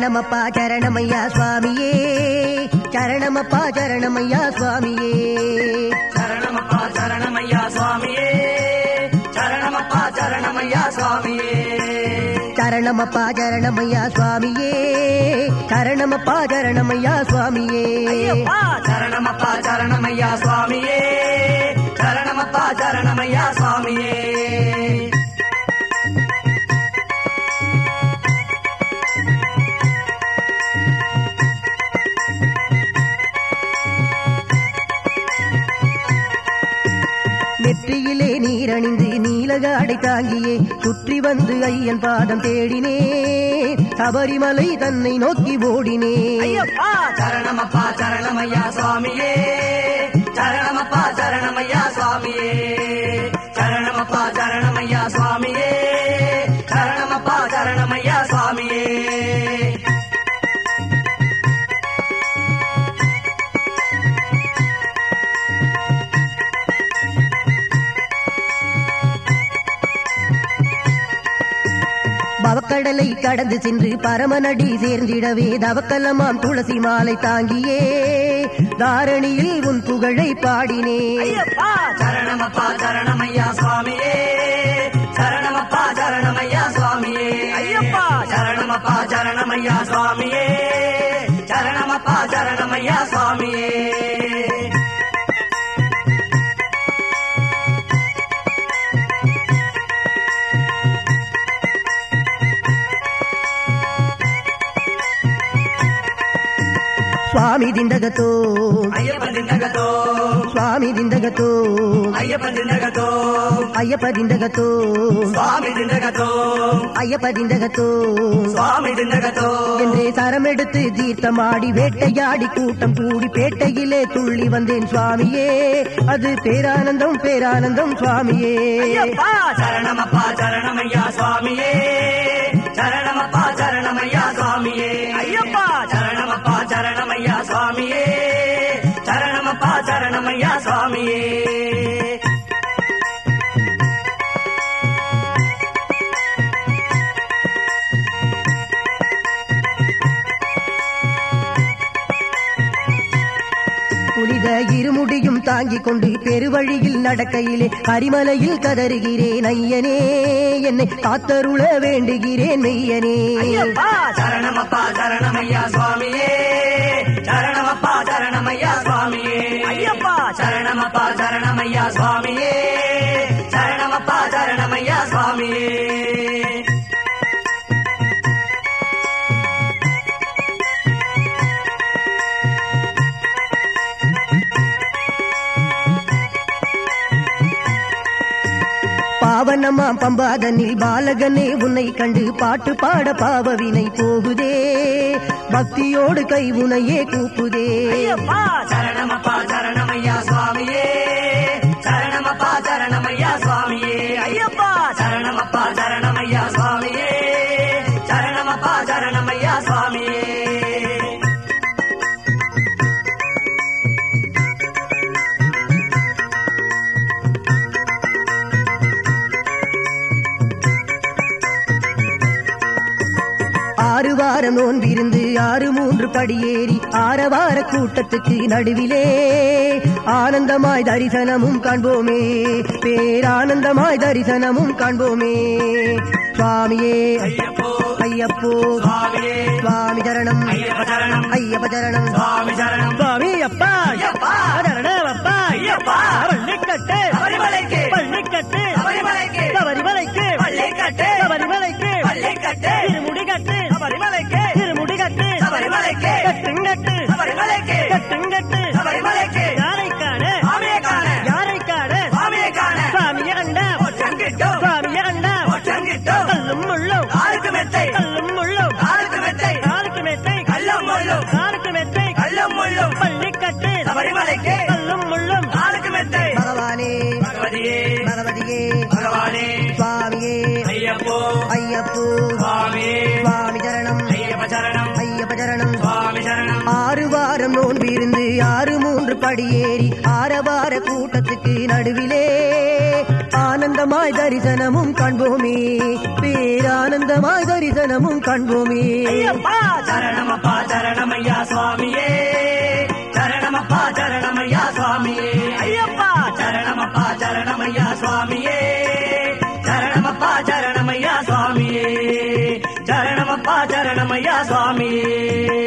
சரணமப்பா சரணமையா சுவாமியே. சரணமப்பா சரணமையா சுவாமியே. சரணமப்பா சரணமையா சுவாமியே. சரணமப்பா சரணமையா சுவாமியே. சரணமப்பா சரணமையா சுவாமியே. சரணமப்பா சரணமையா சுவாமியே. சரணமப்பா சரணமையா சுவாமியே. சரணமப்பா சரணமையா சுவாமியே. நீரணிந்து நீலகாடை தாங்கியே சுற்றி வந்து ஐயன் பாதம் தேடினே சபரிமலை தன்னை நோக்கி ஓடினே. சரணமப்பா சரணமையா சுவாமியே. பவக்கடலை கடந்து சென்று பரமனடி சேர்ந்திடவே தவக்கலமாம் துளசி மாலை தாங்கியே. தாரணியில் உன் புகழை பாடினே. சரணமப்பா சரணமையா சுவாமியே. சரணமப்பா சரணமையா சுவாமியே. ஐயப்பா! சரணமப்பா சரணமையா சுவாமியே. சரணமப்பா சரணமையா சுவாமியே. స్వామి దిండగతో అయ్యప్ప దిండగతో స్వామి దిండగతో అయ్యప్ప దిండగతో అయ్యప్ప దిండగతో స్వామి దిండగతో అయ్యప్ప దిండగతో స్వామి దిండగతో என்றே தரம் எடுத்து தீர்த்தமாடி வேட்டையாடி கூட்டம் கூடி பேட்டையிலே துள்ளி வந்தேன் சுவாமியே. அது பேரானந்தம் பேரானந்தம் சுவாமியே. சரணமப்பா சரணமையா சுவாமியே. புனித இருமுடியும் தாங்கிக் கொண்டு பெருவழியில் நடக்கையிலே கரிமலையில் கதறுகிறேன் ஐயனே. என்னை காத்தருள வேண்டுகிறேன் மெய்யனே. ஐயப்பா சரணமப்பா சரணமையா சுவாமியே. சரணமப்பா சரணமையா சுவாமியே. ஐயப்பா சரணமப்பா சரணமையா பாவனமா பம்பாதனில் பாலகனே உன்னை கண்டு பாட்டு பாட பாவவினை போகுதே. பக்தியோடு கை உனையே கூப்புதே. சரணமப்பா சரணமையா சுவாமியே. வாரம் நோன்பிருந்து ஆறு மூன்று படியேறி ஆரவார கூட்டத்துக்கு நடுவிலே. ஆனந்தமாய் தரிசனமும் காண்போமே. பேரானந்தமாய் தரிசனமும் காண்போமே. சுவாமியே. ஐயப்போ. சுவாமி சரணம். ஐயப்ப சரணம். சரணம். சுவாமி சரணம். அப்பா. ஐயப்பா. பகவதியே பகவானே. சுவாமியே ஐயப்போ. ஐயப்போ. சுவாமியே சுவாமி சரணம். ஐயப்ப சரணம். ஐயப்ப சரணம். சுவாமி சரணம். ஆறு வாரம் நோன்பிருந்து ஆறு மூன்று படியேறி ஆரவார கூட்டத்துக்கு நடுவிலே ஆனந்த பேரானந்தமாய் தரிசனமும் காண்போமே. பேரானந்தமாய் தரிசனமும் காண்போமே. சரணமப்பா சரணமையா சுவாமியே. சரணமையா சுவாமியே. சரணமப்பா சரணமையா சுவாமியே. சரணமப்பா சரணமையா சுவாமியே.